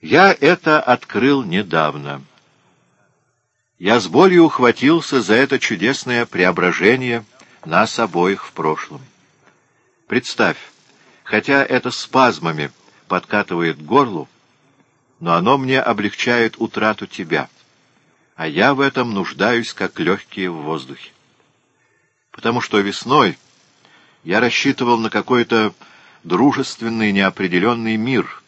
Я это открыл недавно. Я с болью ухватился за это чудесное преображение нас обоих в прошлом. Представь, хотя это спазмами подкатывает к горлу, но оно мне облегчает утрату тебя, а я в этом нуждаюсь, как легкие в воздухе. Потому что весной я рассчитывал на какой-то дружественный неопределенный мир,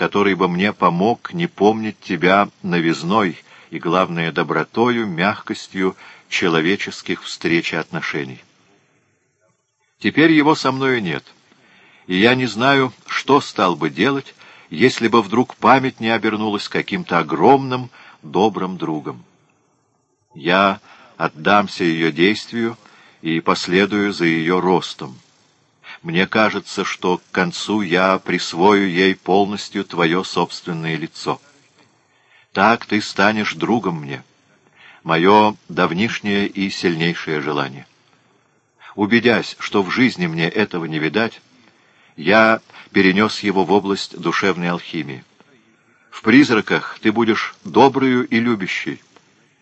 который бы мне помог не помнить тебя новизной, и, главное, добротою, мягкостью человеческих встреч и отношений. Теперь его со мною нет, и я не знаю, что стал бы делать, если бы вдруг память не обернулась каким-то огромным, добрым другом. Я отдамся ее действию и последую за ее ростом. Мне кажется, что к концу я присвою ей полностью твое собственное лицо. Так ты станешь другом мне. Мое давнишнее и сильнейшее желание. Убедясь, что в жизни мне этого не видать, я перенес его в область душевной алхимии. В призраках ты будешь добрую и любящей.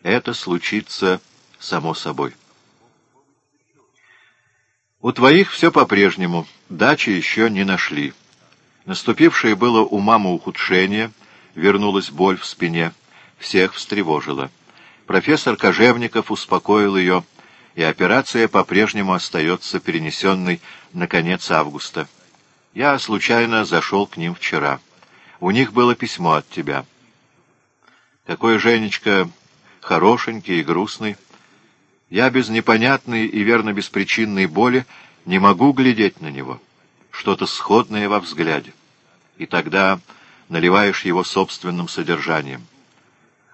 Это случится само собой. У твоих все по-прежнему, дачи еще не нашли. Наступившее было у мамы ухудшение — вернулась боль в спине, всех встревожила. Профессор Кожевников успокоил ее, и операция по-прежнему остается перенесенной на конец августа. Я случайно зашел к ним вчера. У них было письмо от тебя. Какой Женечка хорошенький и грустный. Я без непонятной и верно беспричинной боли не могу глядеть на него. Что-то сходное во взгляде. И тогда наливаешь его собственным содержанием.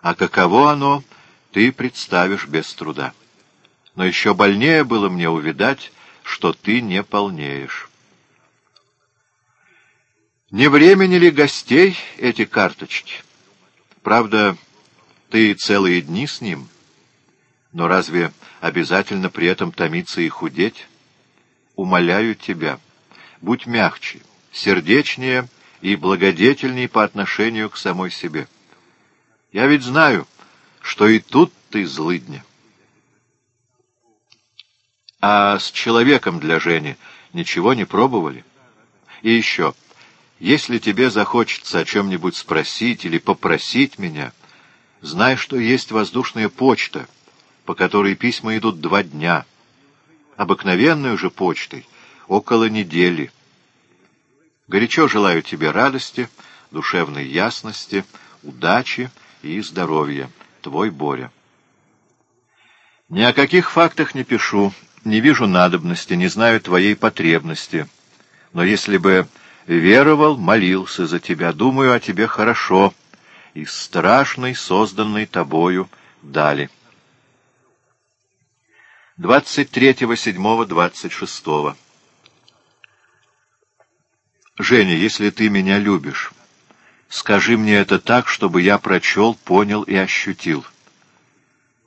А каково оно, ты представишь без труда. Но еще больнее было мне увидать, что ты не полнеешь. Не времени ли гостей эти карточки? Правда, ты целые дни с ним, но разве обязательно при этом томиться и худеть? Умоляю тебя, будь мягче, сердечнее и благодетельней по отношению к самой себе. Я ведь знаю, что и тут ты злыдня. А с человеком для Жени ничего не пробовали? И еще, если тебе захочется о чем-нибудь спросить или попросить меня, знай, что есть воздушная почта, по которой письма идут два дня. Обыкновенную же почтой — около недели — Горячо желаю тебе радости, душевной ясности, удачи и здоровья. Твой Боря. Ни о каких фактах не пишу, не вижу надобности, не знаю твоей потребности. Но если бы веровал, молился за тебя, думаю о тебе хорошо, и страшной, созданной тобою, дали. 23.07.26 Женя, если ты меня любишь, скажи мне это так, чтобы я прочел, понял и ощутил.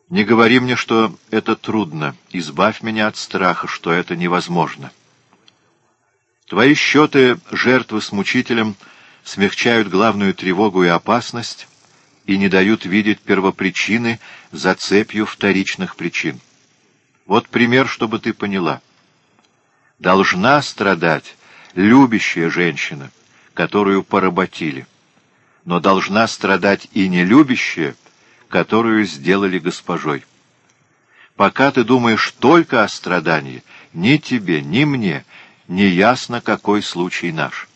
Не говори мне, что это трудно, избавь меня от страха, что это невозможно. Твои счеты жертвы с мучителем смягчают главную тревогу и опасность и не дают видеть первопричины за цепью вторичных причин. Вот пример, чтобы ты поняла. Должна страдать любящая женщина, которую поработили, но должна страдать и нелюбящая, которую сделали госпожой. Пока ты думаешь только о страдании, ни тебе, ни мне не ясно, какой случай наш,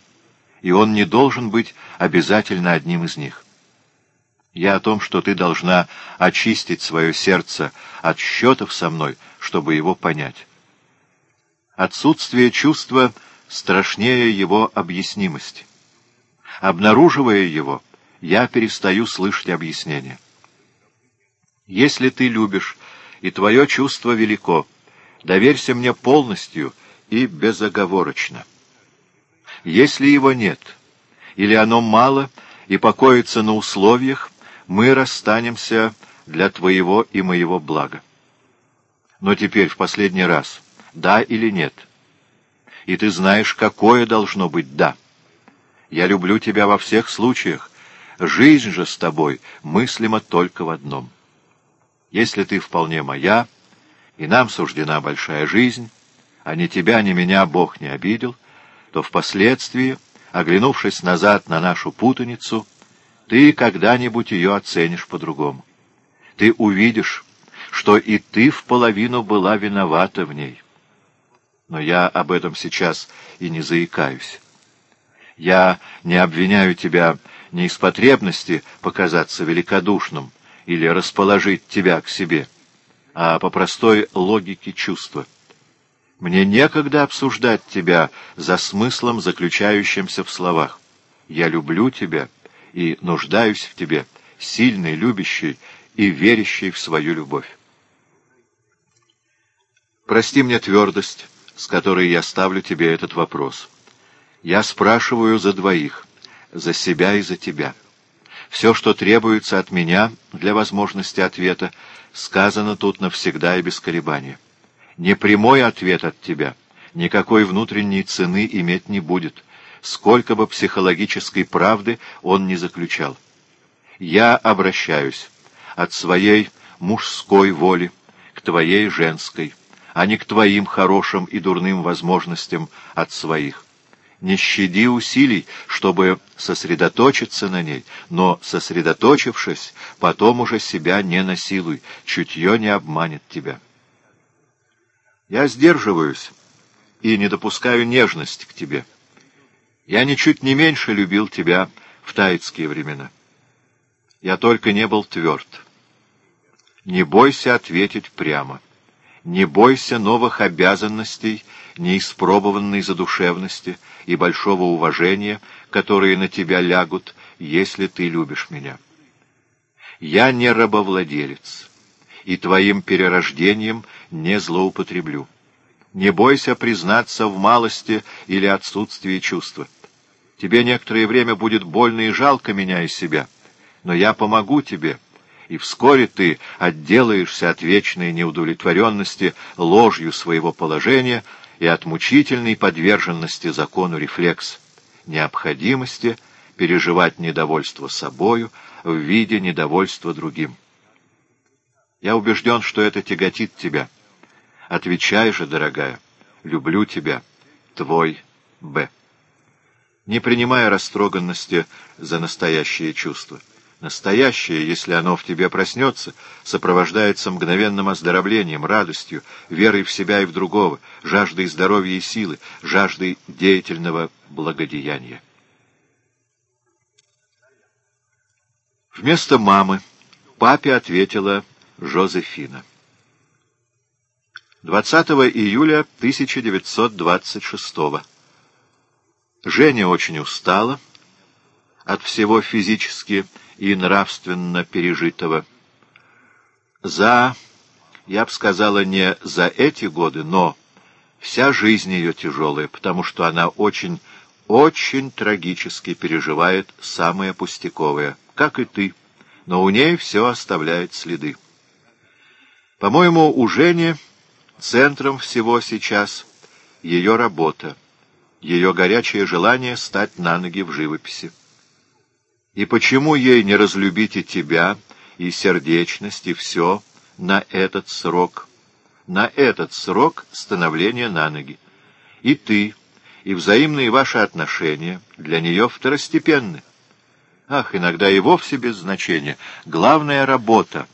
и он не должен быть обязательно одним из них. Я о том, что ты должна очистить свое сердце от счетов со мной, чтобы его понять. Отсутствие чувства — страшнее его объяснимости. Обнаруживая его, я перестаю слышать объяснения. Если ты любишь, и твое чувство велико, доверься мне полностью и безоговорочно. Если его нет, или оно мало и покоится на условиях, мы расстанемся для твоего и моего блага. Но теперь в последний раз, да или нет — и ты знаешь, какое должно быть «да». Я люблю тебя во всех случаях, Жизнь же с тобой мыслима только в одном. Если ты вполне моя, и нам суждена большая жизнь, а ни тебя, ни меня Бог не обидел, то впоследствии, оглянувшись назад на нашу путаницу, ты когда-нибудь ее оценишь по-другому. Ты увидишь, что и ты в половину была виновата в ней. Но я об этом сейчас и не заикаюсь. Я не обвиняю тебя не из потребности показаться великодушным или расположить тебя к себе, а по простой логике чувства. Мне некогда обсуждать тебя за смыслом, заключающимся в словах. Я люблю тебя и нуждаюсь в тебе, сильный, любящий и верящий в свою любовь. Прости мне твердость, с которой я ставлю тебе этот вопрос. Я спрашиваю за двоих, за себя и за тебя. Все, что требуется от меня для возможности ответа, сказано тут навсегда и без колебания. Не прямой ответ от тебя, никакой внутренней цены иметь не будет, сколько бы психологической правды он ни заключал. Я обращаюсь от своей мужской воли к твоей женской, а не к твоим хорошим и дурным возможностям от своих. Не щади усилий, чтобы сосредоточиться на ней, но, сосредоточившись, потом уже себя не насилуй, чутье не обманет тебя. Я сдерживаюсь и не допускаю нежности к тебе. Я ничуть не меньше любил тебя в таицкие времена. Я только не был тверд. Не бойся ответить прямо. Не бойся новых обязанностей, неиспробованной задушевности и большого уважения, которые на тебя лягут, если ты любишь меня. Я не рабовладелец, и твоим перерождением не злоупотреблю. Не бойся признаться в малости или отсутствии чувства. Тебе некоторое время будет больно и жалко меня и себя, но я помогу тебе — и вскоре ты отделаешься от вечной неудовлетворенности ложью своего положения и от мучительной подверженности закону рефлекс, необходимости переживать недовольство собою в виде недовольства другим. Я убежден, что это тяготит тебя. Отвечай же, дорогая, люблю тебя, твой Б. Не принимая растроганности за настоящие чувства. Настоящее, если оно в тебе проснется, сопровождается мгновенным оздоровлением, радостью, верой в себя и в другого, жаждой здоровья и силы, жаждой деятельного благодеяния. Вместо мамы папе ответила Жозефина. 20 июля 1926 Женя очень устала от всего физически и нравственно пережитого. За, я бы сказала, не за эти годы, но вся жизнь ее тяжелая, потому что она очень, очень трагически переживает самое пустяковое, как и ты, но у ней все оставляет следы. По-моему, у Жени центром всего сейчас ее работа, ее горячее желание стать на ноги в живописи. И почему ей не разлюбить и тебя, и сердечность, и все на этот срок, на этот срок становления на ноги? И ты, и взаимные ваши отношения для нее второстепенны. Ах, иногда и вовсе без значения. Главная работа.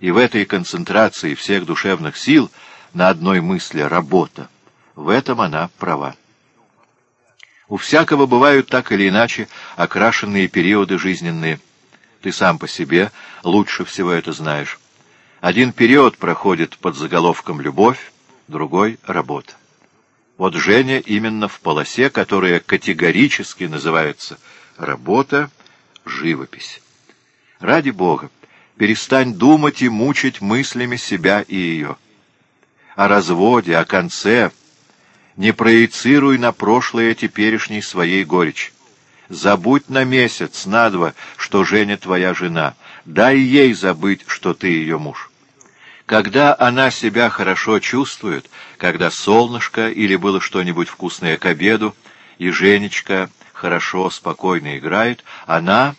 И в этой концентрации всех душевных сил на одной мысли — работа. В этом она права. У всякого бывают так или иначе окрашенные периоды жизненные. Ты сам по себе лучше всего это знаешь. Один период проходит под заголовком «любовь», другой — «работа». Вот Женя именно в полосе, которая категорически называется «работа», «живопись». Ради Бога, перестань думать и мучить мыслями себя и ее. О разводе, о конце — не проецируй на прошлое теперешней своей горечь. Забудь на месяц, на два, что Женя твоя жена. Дай ей забыть, что ты ее муж. Когда она себя хорошо чувствует, когда солнышко или было что-нибудь вкусное к обеду, и Женечка хорошо, спокойно играет, она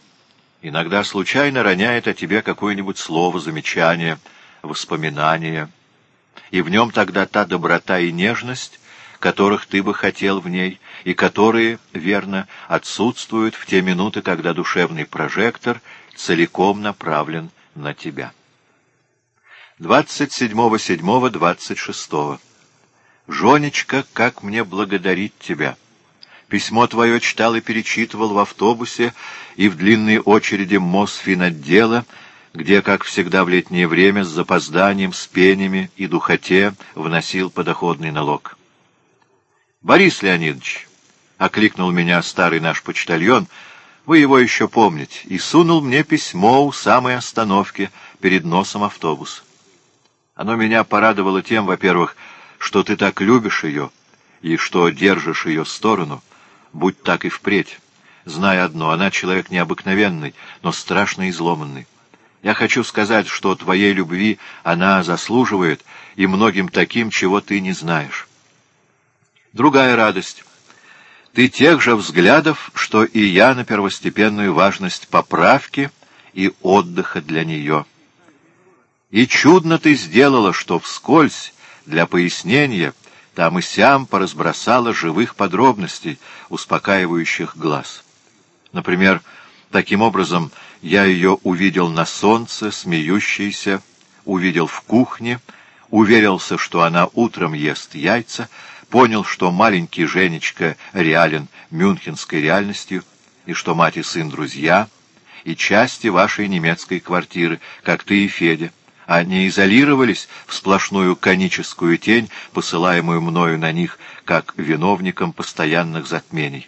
Иногда случайно роняет о тебе какое-нибудь слово, замечание, воспоминание, и в нем тогда та доброта и нежность, которых ты бы хотел в ней, и которые, верно, отсутствуют в те минуты, когда душевный прожектор целиком направлен на тебя. 27.07.26. «Жонечка, как мне благодарить тебя!» Письмо твое читал и перечитывал в автобусе и в длинной очереди Мосфинотдела, где, как всегда в летнее время, с запозданием, с пенями и духоте вносил подоходный налог. «Борис Леонидович!» — окликнул меня старый наш почтальон, вы его еще помните, и сунул мне письмо у самой остановки перед носом автобуса. Оно меня порадовало тем, во-первых, что ты так любишь ее и что держишь ее сторону — Будь так и впредь. Зная одно, она человек необыкновенный, но страшно изломанный. Я хочу сказать, что твоей любви она заслуживает, и многим таким, чего ты не знаешь. Другая радость. Ты тех же взглядов, что и я на первостепенную важность поправки и отдыха для нее. И чудно ты сделала, что вскользь, для пояснения, там и сям поразбросала живых подробностей, успокаивающих глаз. Например, таким образом я ее увидел на солнце, смеющейся, увидел в кухне, уверился, что она утром ест яйца, понял, что маленький Женечка реален мюнхенской реальностью, и что мать и сын друзья, и части вашей немецкой квартиры, как ты и Федя. Они изолировались в сплошную коническую тень, посылаемую мною на них, как виновникам постоянных затмений.